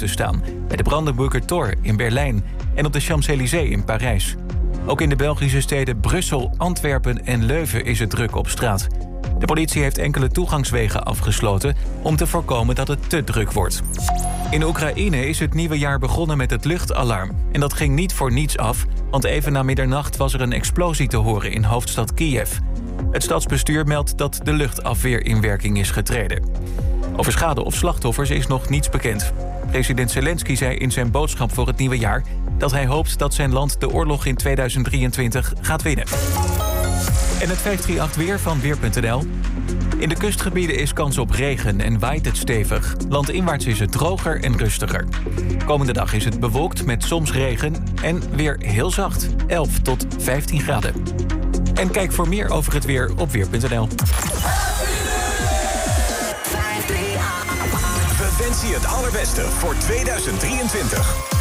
buiten staan. Bij de Brandenburger Tor in Berlijn en op de Champs-Élysées in Parijs. Ook in de Belgische steden Brussel, Antwerpen en Leuven is het druk op straat. De politie heeft enkele toegangswegen afgesloten om te voorkomen dat het te druk wordt. In Oekraïne is het nieuwe jaar begonnen met het luchtalarm. En dat ging niet voor niets af, want even na middernacht was er een explosie te horen in hoofdstad Kiev. Het stadsbestuur meldt dat de luchtafweer in werking is getreden. Over schade of slachtoffers is nog niets bekend. President Zelensky zei in zijn boodschap voor het nieuwe jaar dat hij hoopt dat zijn land de oorlog in 2023 gaat winnen. En het 538 weer van Weer.nl. In de kustgebieden is kans op regen en waait het stevig. Landinwaarts is het droger en rustiger. Komende dag is het bewolkt met soms regen en weer heel zacht, 11 tot 15 graden. En kijk voor meer over het weer op Weer.nl. Je het allerbeste voor 2023.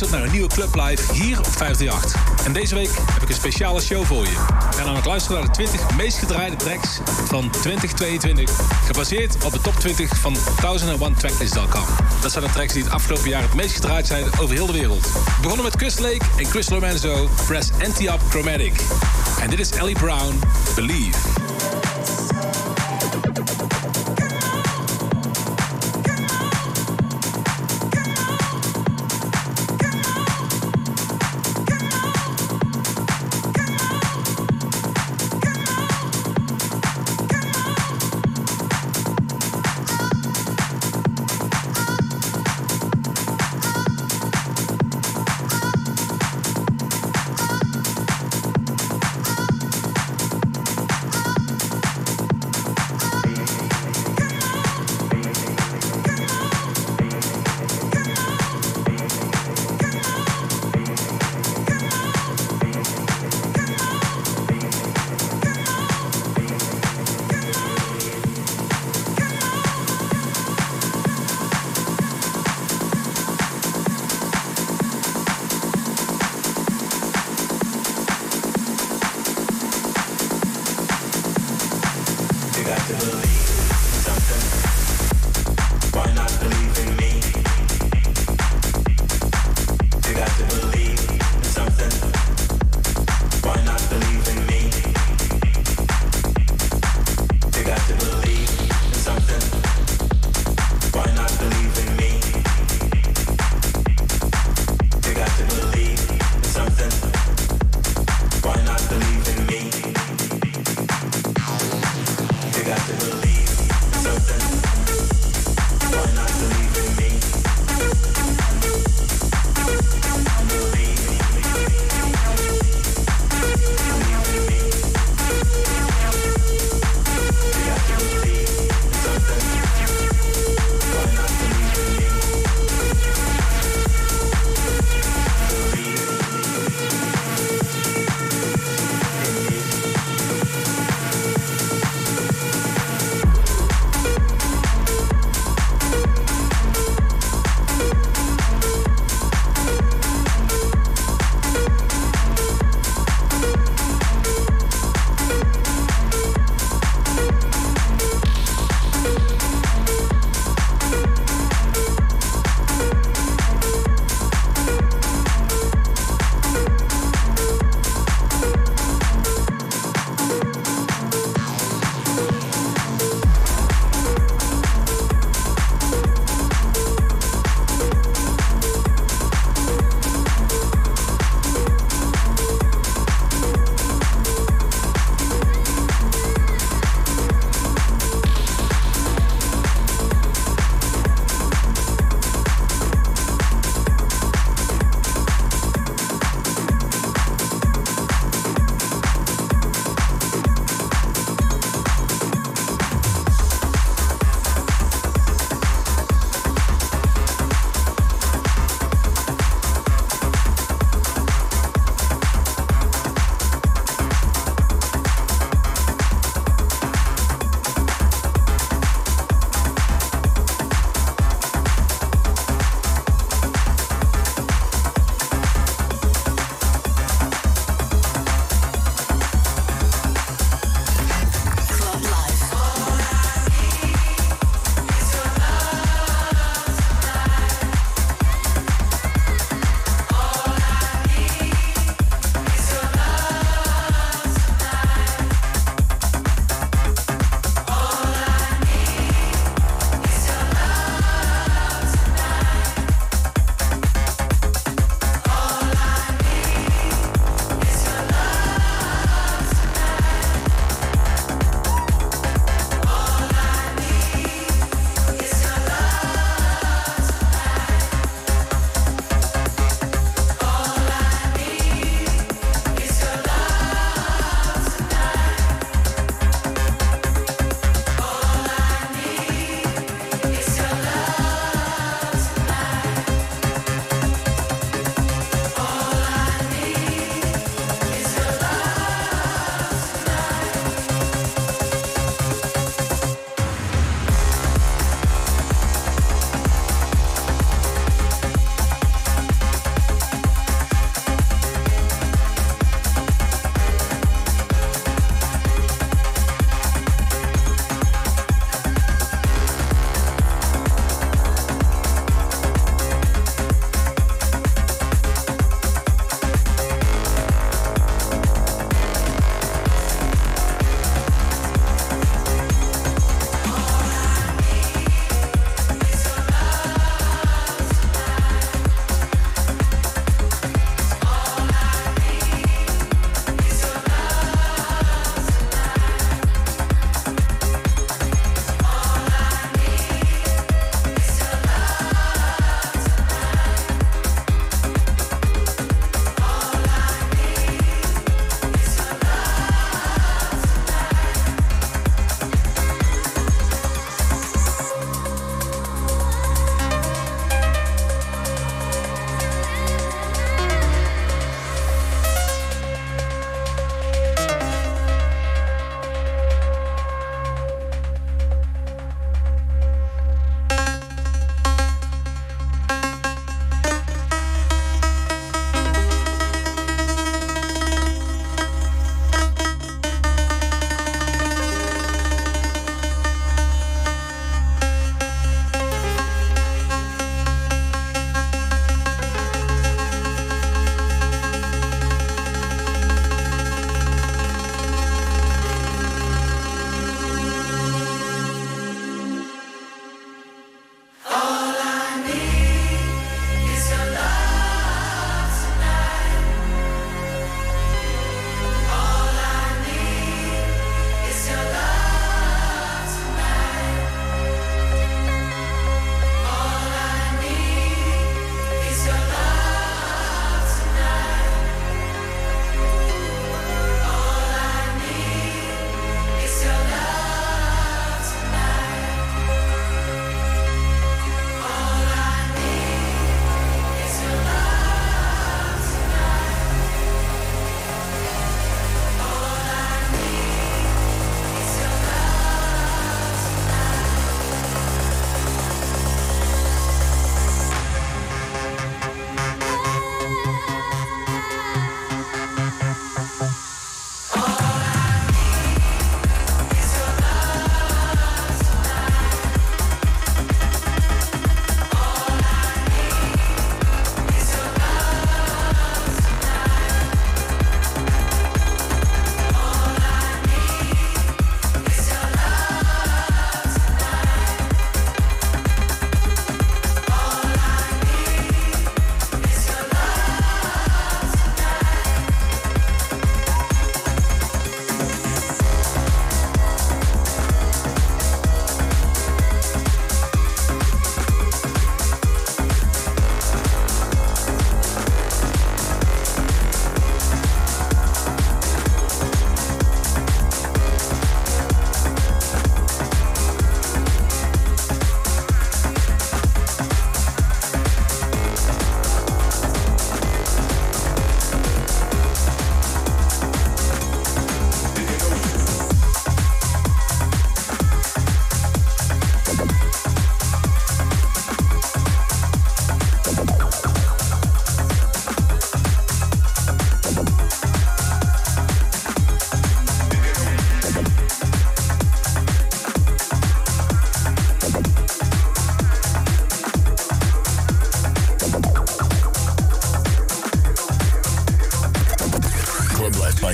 Luistert naar een nieuwe Club Live hier op 538. En deze week heb ik een speciale show voor je. We gaan namelijk luisteren naar de 20 meest gedraaide tracks van 2022. Gebaseerd op de top 20 van 1001tracklist.com. Dat zijn de tracks die het afgelopen jaar het meest gedraaid zijn over heel de wereld. We begonnen met Chris Lake en Chris Lorenzo, Press Anti-Up Chromatic. En dit is Ellie Brown. Believe.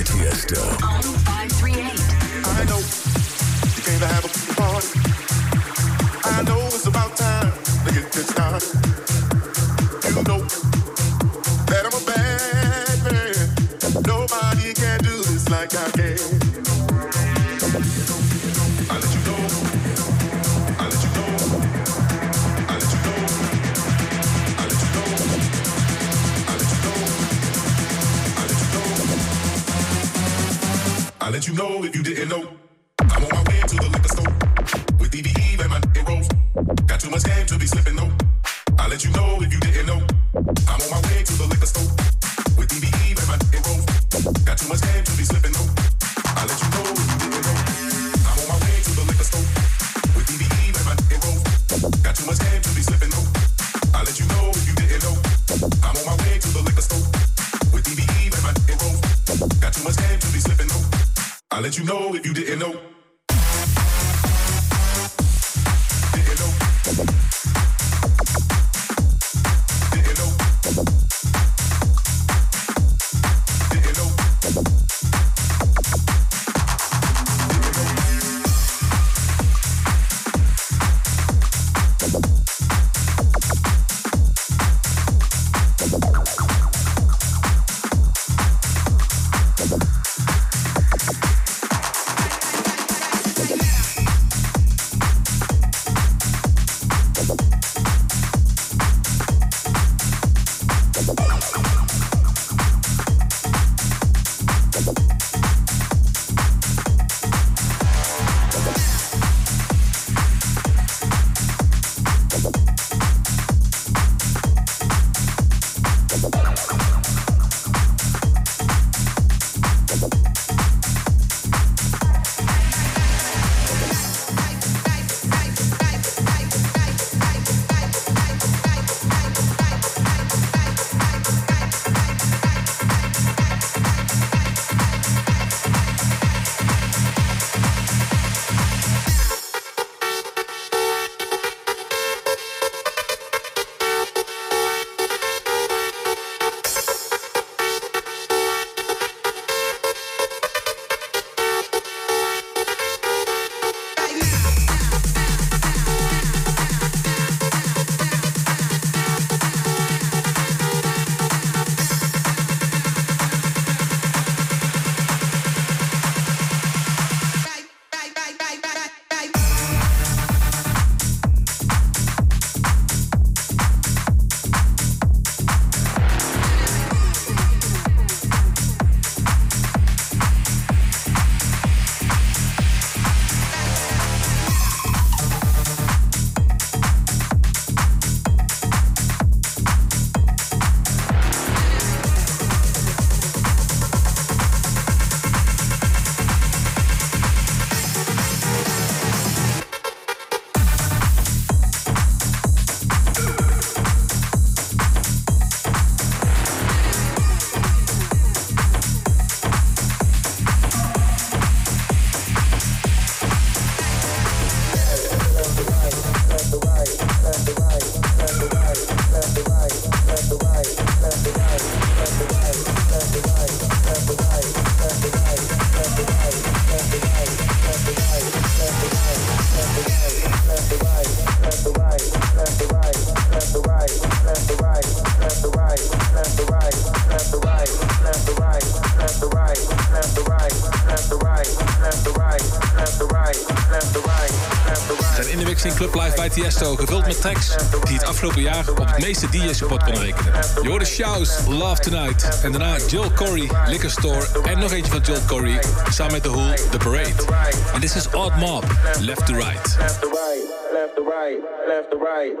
Fiesta. On 538. I know. Tiesto, gevuld met tracks die het afgelopen jaar op het meeste DJ-support konden rekenen. Je hoorde Shouse, Love Tonight en daarna Joel Corey, Liquor Store en nog eentje van Joel Corey samen met The Who, The Parade. En dit is Odd Mob, Left to Right. Left to right, left to right, left to right,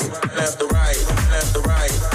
right, left to right, left to right.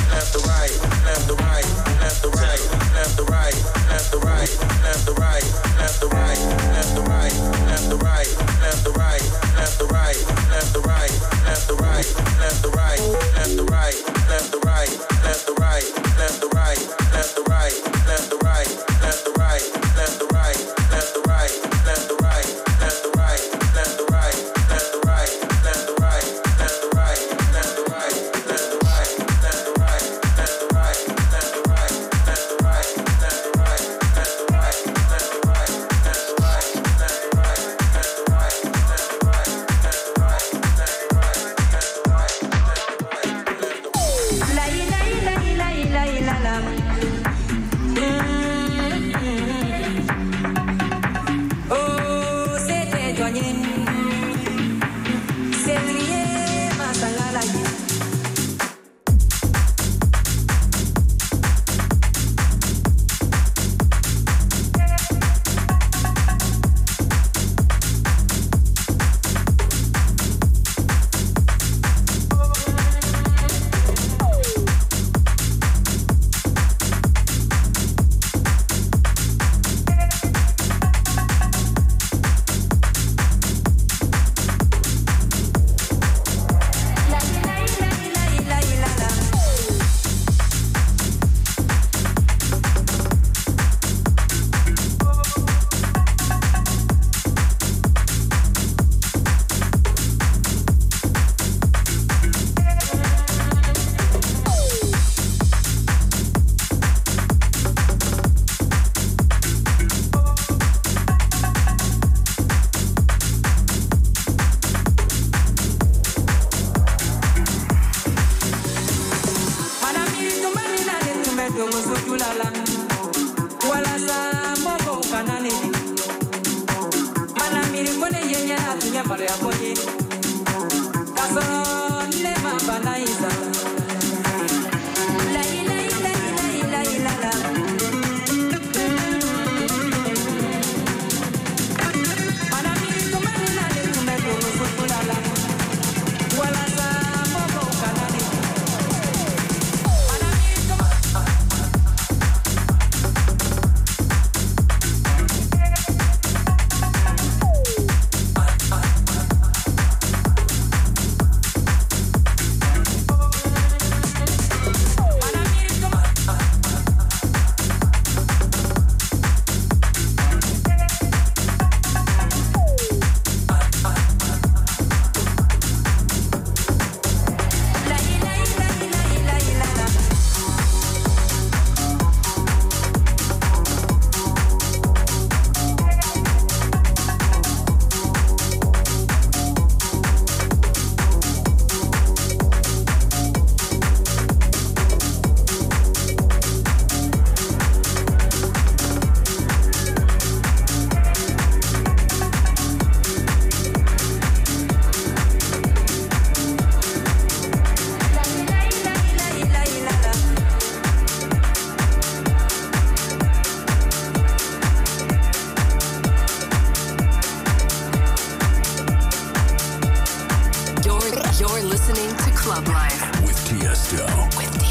listening to Club Life with Tiesto. With Tiesto.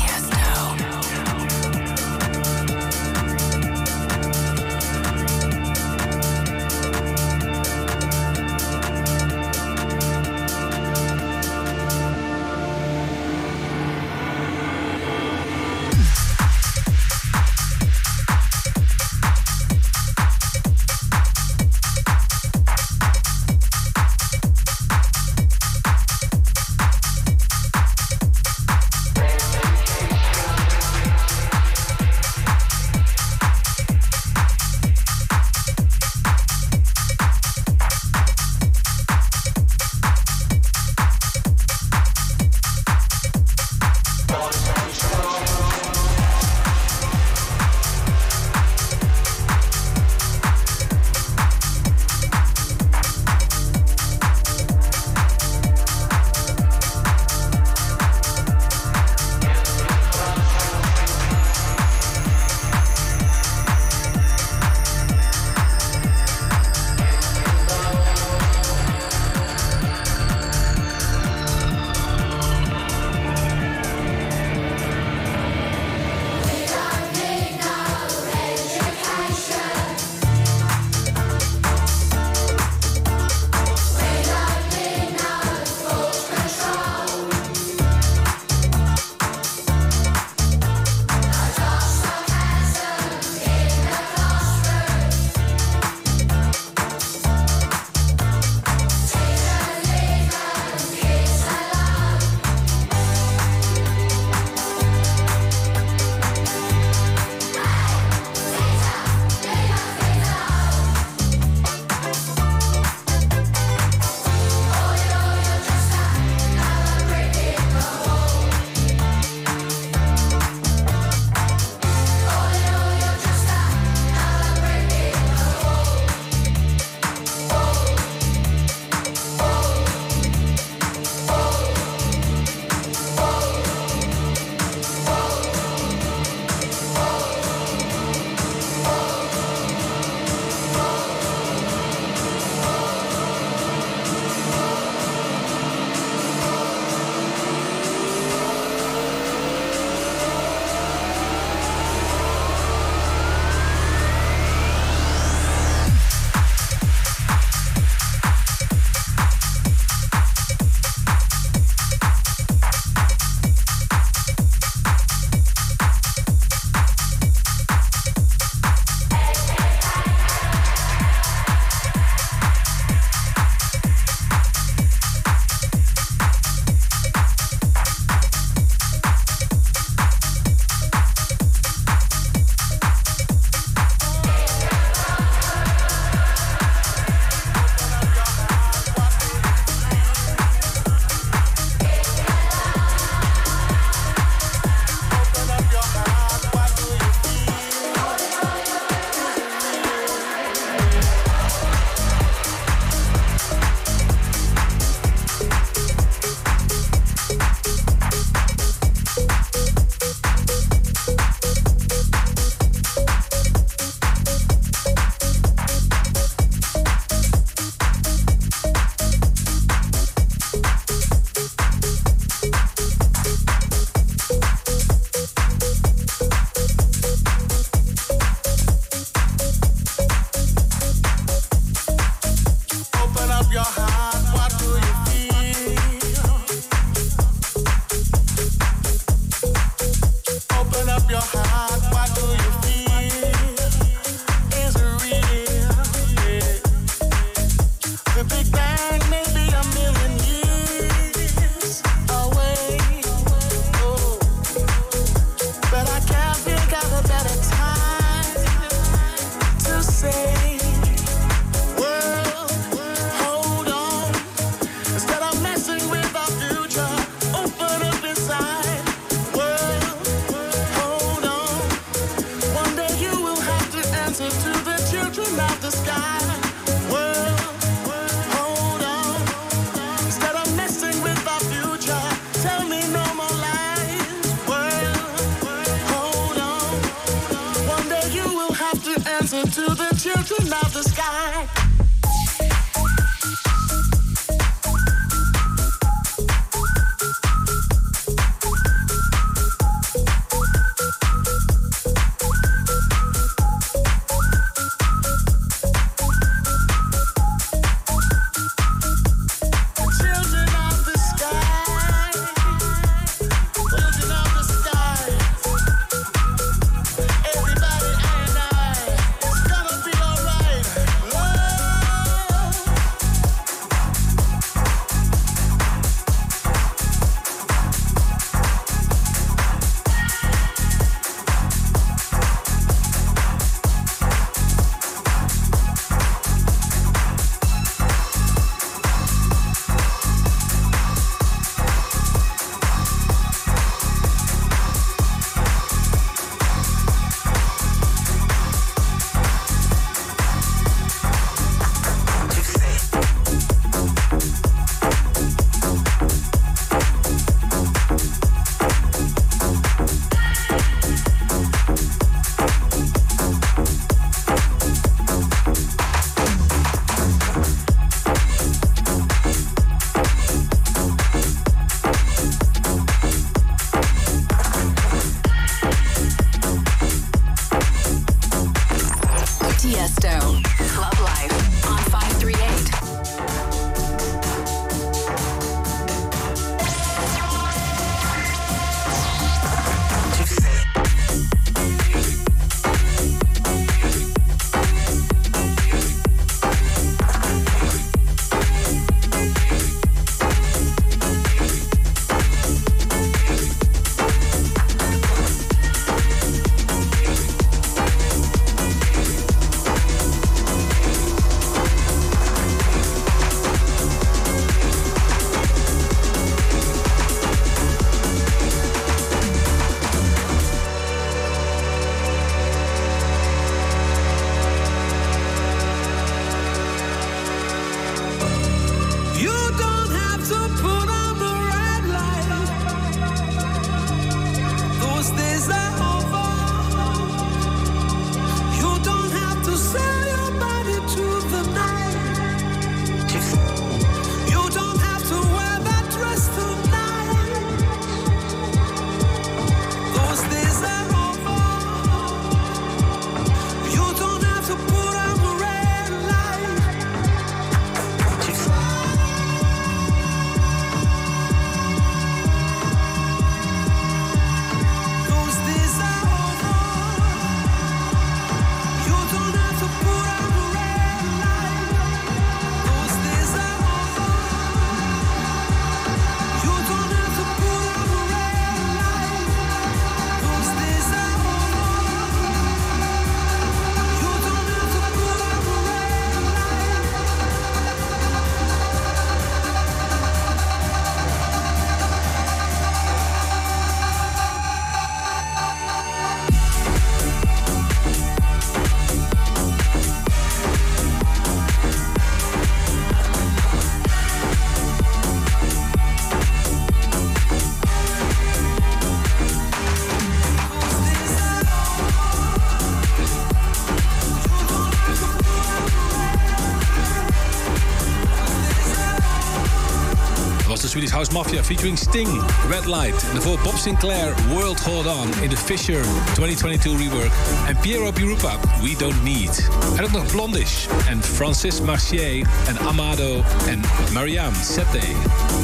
Sting, Red Light. En daarvoor Bob Sinclair, World Hold On in de Fisher 2022 rework. En Piero Pirupa, We Don't Need. En ook nog Blondish en Francis Marchier en Amado en Mariam Sette.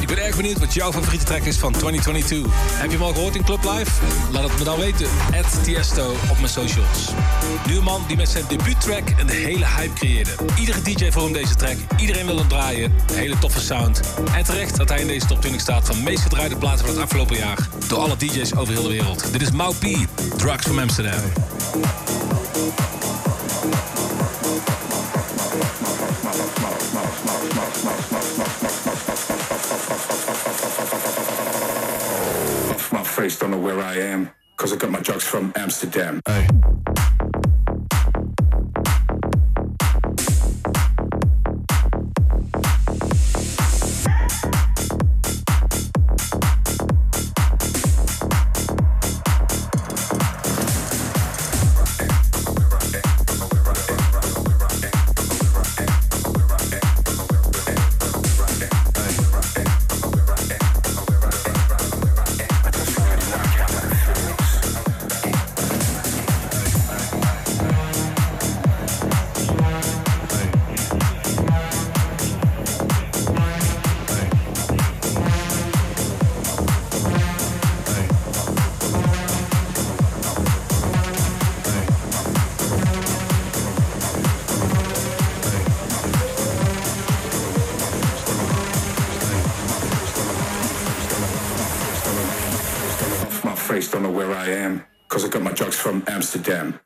Ik ben erg benieuwd wat jouw favoriete track is van 2022. Heb je hem al gehoord in Club Live? Laat het me dan weten. At Tiesto op mijn socials. Nu een man die met zijn debuuttrack een hele hype creëerde. Iedere DJ voor hem deze track. Iedereen wil hem draaien. Een hele toffe sound. En terecht dat hij in deze top 20 staat van meest gedraaide platen van het afgelopen jaar. Door alle DJ's over heel de wereld. Dit is Mau P. Drugs from Amsterdam. face, don't know where I am, cause I got my drugs from Amsterdam. Hey. them.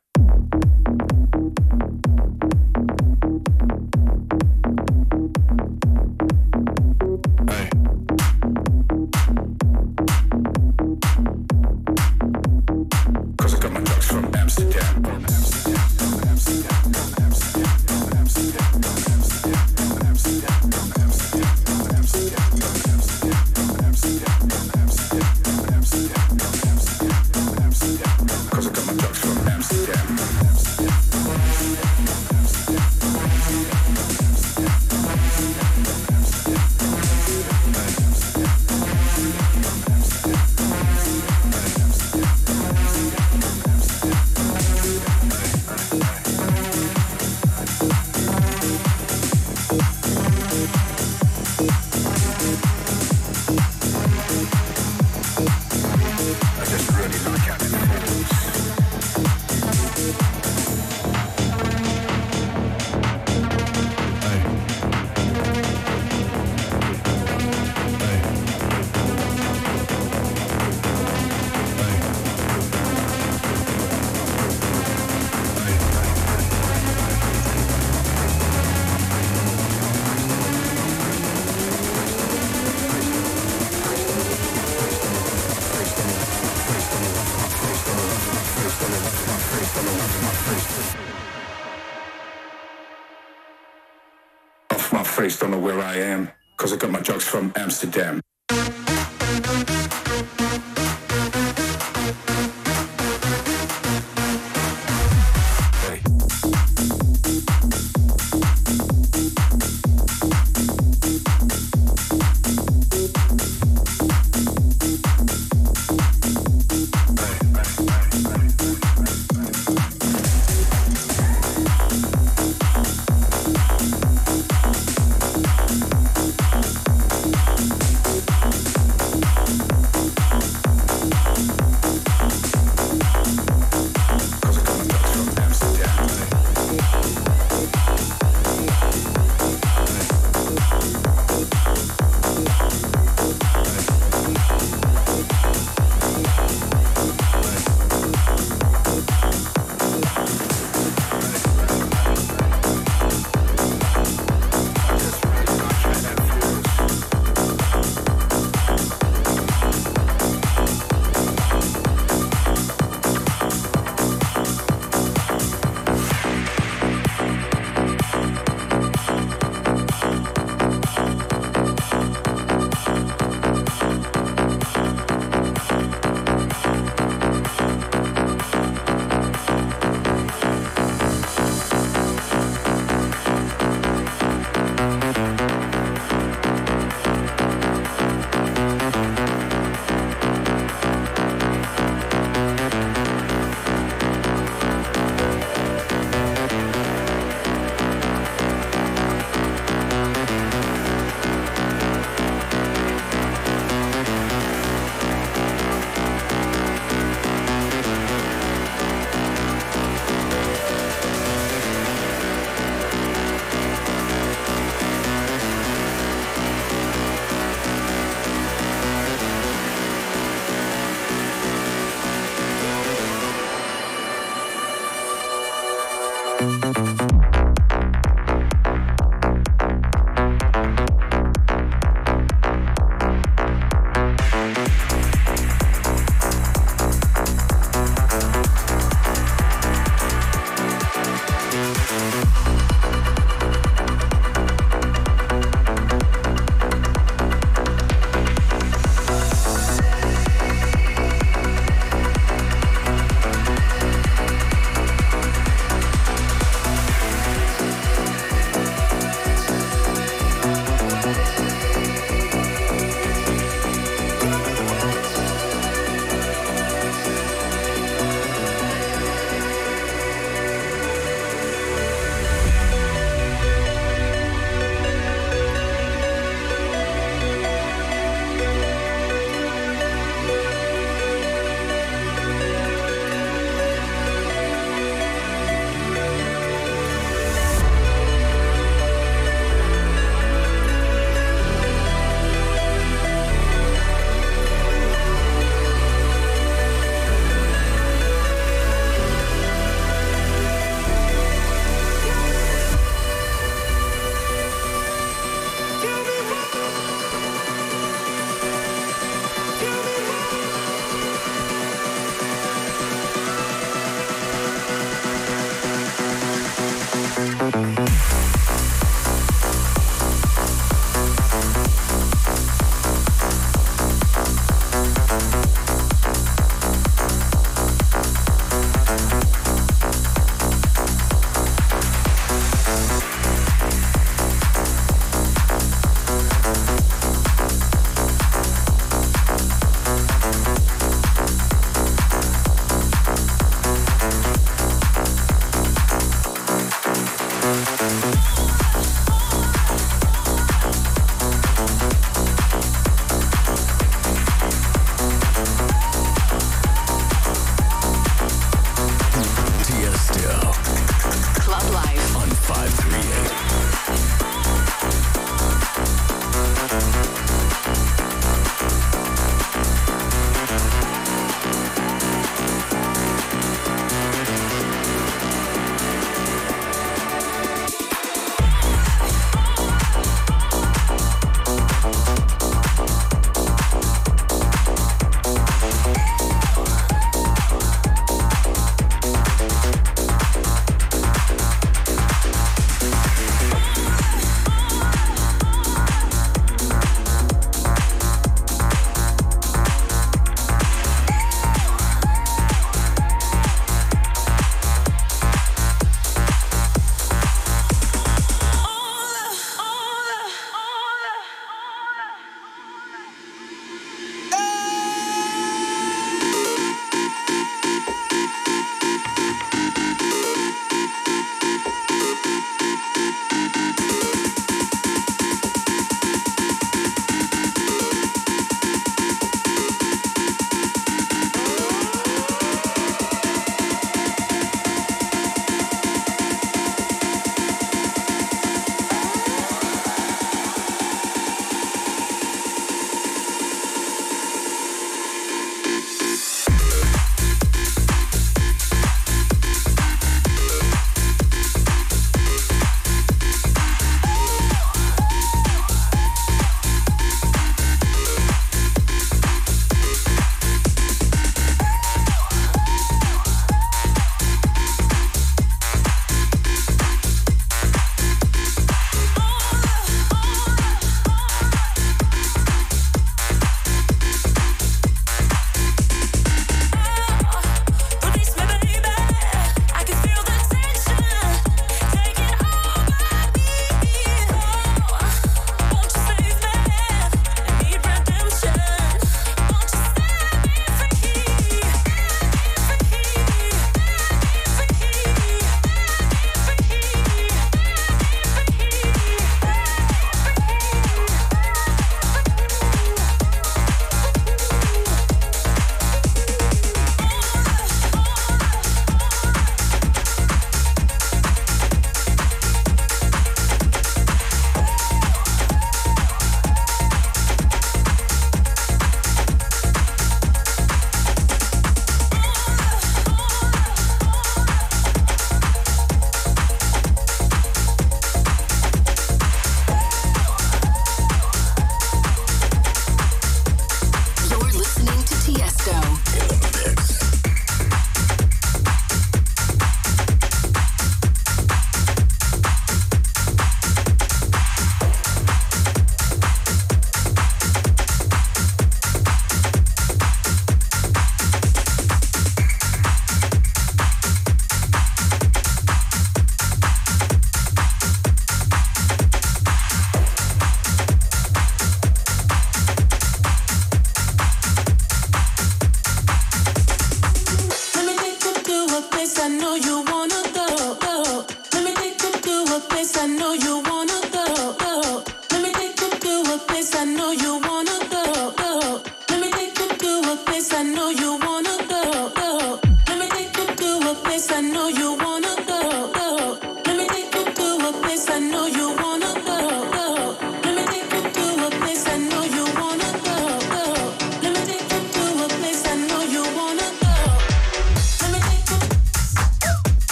don't know where I am because I got my drugs from Amsterdam.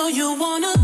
know you wanna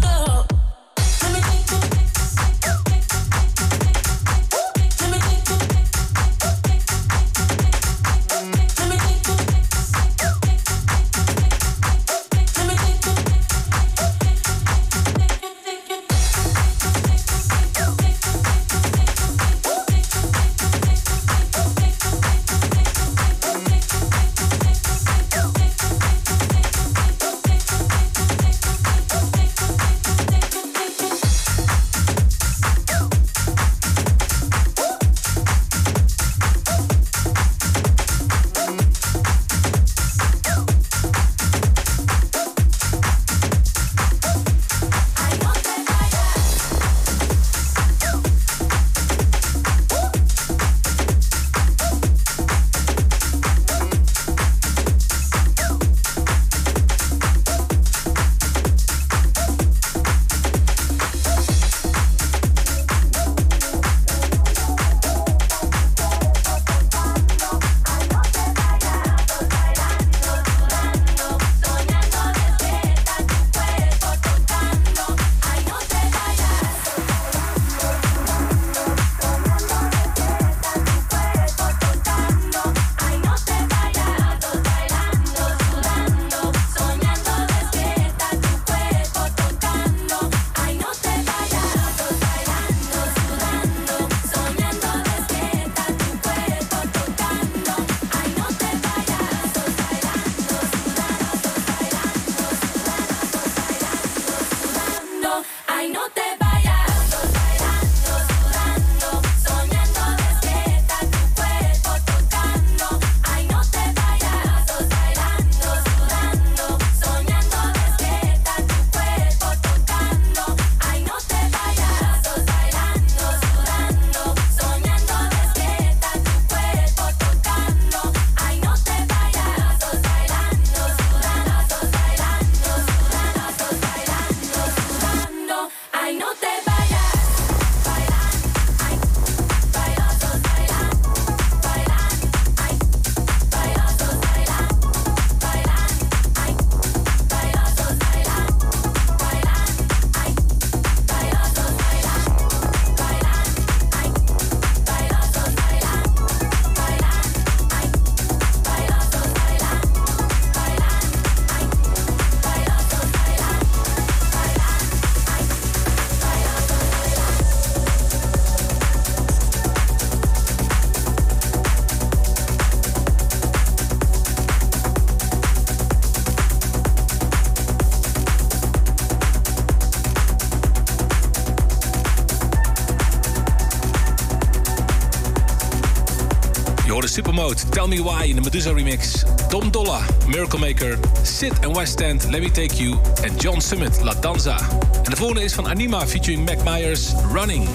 Tell Me Why in de Medusa remix. Tom Dolla, Miracle Maker, Sid and West End, Let Me Take You. En John Summit, La Danza. En de volgende is van Anima featuring Mac Myers, Running.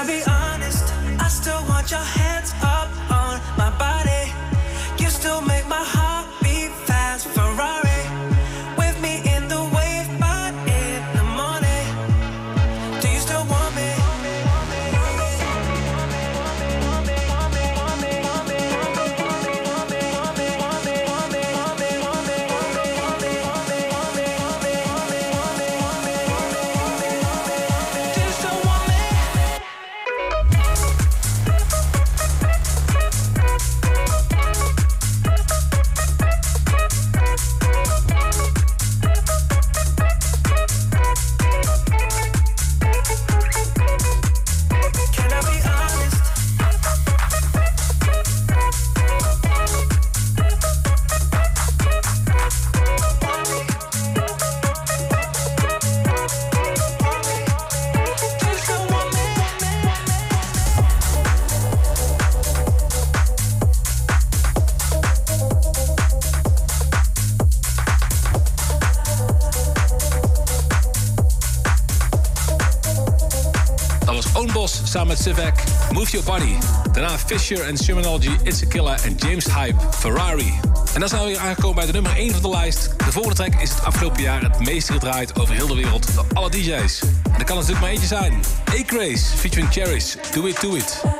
Samen met Sivek, Move Your Body. Daarna Fisher en Shermanology, It's a Killer en James Hype, Ferrari. En dan zijn we weer aangekomen bij de nummer 1 van de lijst. De volgende track is het afgelopen jaar het meest gedraaid over heel de wereld door alle DJ's. En dat kan natuurlijk maar eentje zijn. A-Craze featuring Cherries, Do It, Do It.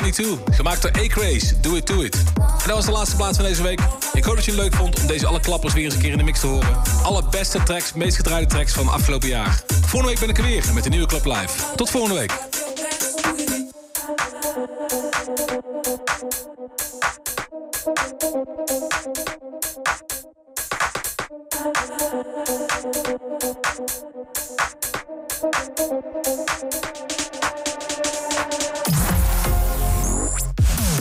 Track van 2022. Gemaakt door A-Craze, Do It To It. En dat was de laatste plaats van deze week. Ik hoop dat je het leuk vond om deze alle klappers weer eens een keer in de mix te horen. Alle beste tracks, meest gedraaide tracks van afgelopen jaar. Volgende week ben ik er weer met een nieuwe Club Live. Tot volgende week.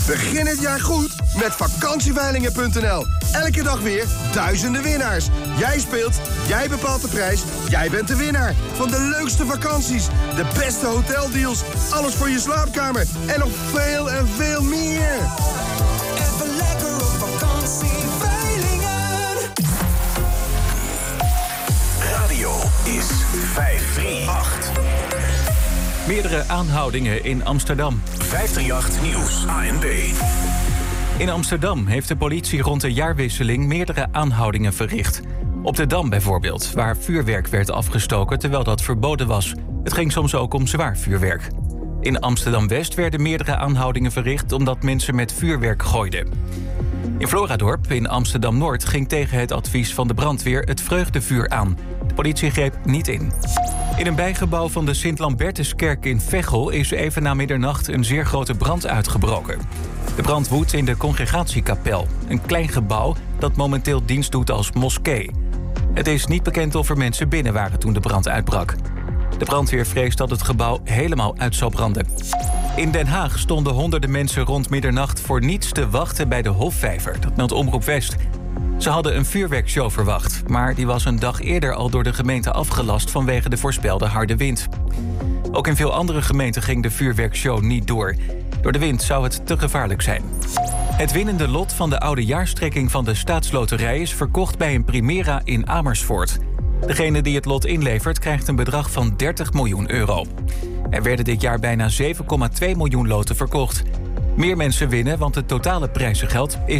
Begin het jaar goed met vakantieveilingen.nl. Elke dag weer duizenden winnaars. Jij speelt, jij bepaalt de prijs, jij bent de winnaar. Van de leukste vakanties, de beste hoteldeals, alles voor je slaapkamer en nog veel en veel meer. Even lekker op vakantie, Veilingen. Radio is 538. Meerdere aanhoudingen in Amsterdam. 538 Nieuws, ANB. In Amsterdam heeft de politie rond de jaarwisseling meerdere aanhoudingen verricht. Op de Dam bijvoorbeeld, waar vuurwerk werd afgestoken terwijl dat verboden was. Het ging soms ook om zwaar vuurwerk. In Amsterdam-West werden meerdere aanhoudingen verricht omdat mensen met vuurwerk gooiden. In Floradorp in Amsterdam-Noord ging tegen het advies van de brandweer het vreugdevuur aan. De politie greep niet in. In een bijgebouw van de Sint-Lambertuskerk in Veghel is even na middernacht een zeer grote brand uitgebroken. De brand woedt in de congregatiekapel, een klein gebouw dat momenteel dienst doet als moskee. Het is niet bekend of er mensen binnen waren toen de brand uitbrak. De brandweer vreest dat het gebouw helemaal uit zal branden. In Den Haag stonden honderden mensen rond middernacht voor niets te wachten bij de Hofvijver. Dat meldt Omroep West. Ze hadden een vuurwerkshow verwacht, maar die was een dag eerder al door de gemeente afgelast vanwege de voorspelde harde wind. Ook in veel andere gemeenten ging de vuurwerkshow niet door. Door de wind zou het te gevaarlijk zijn. Het winnende lot van de oude jaarstrekking van de staatsloterij is verkocht bij een Primera in Amersfoort. Degene die het lot inlevert krijgt een bedrag van 30 miljoen euro. Er werden dit jaar bijna 7,2 miljoen loten verkocht. Meer mensen winnen, want het totale prijzengeld is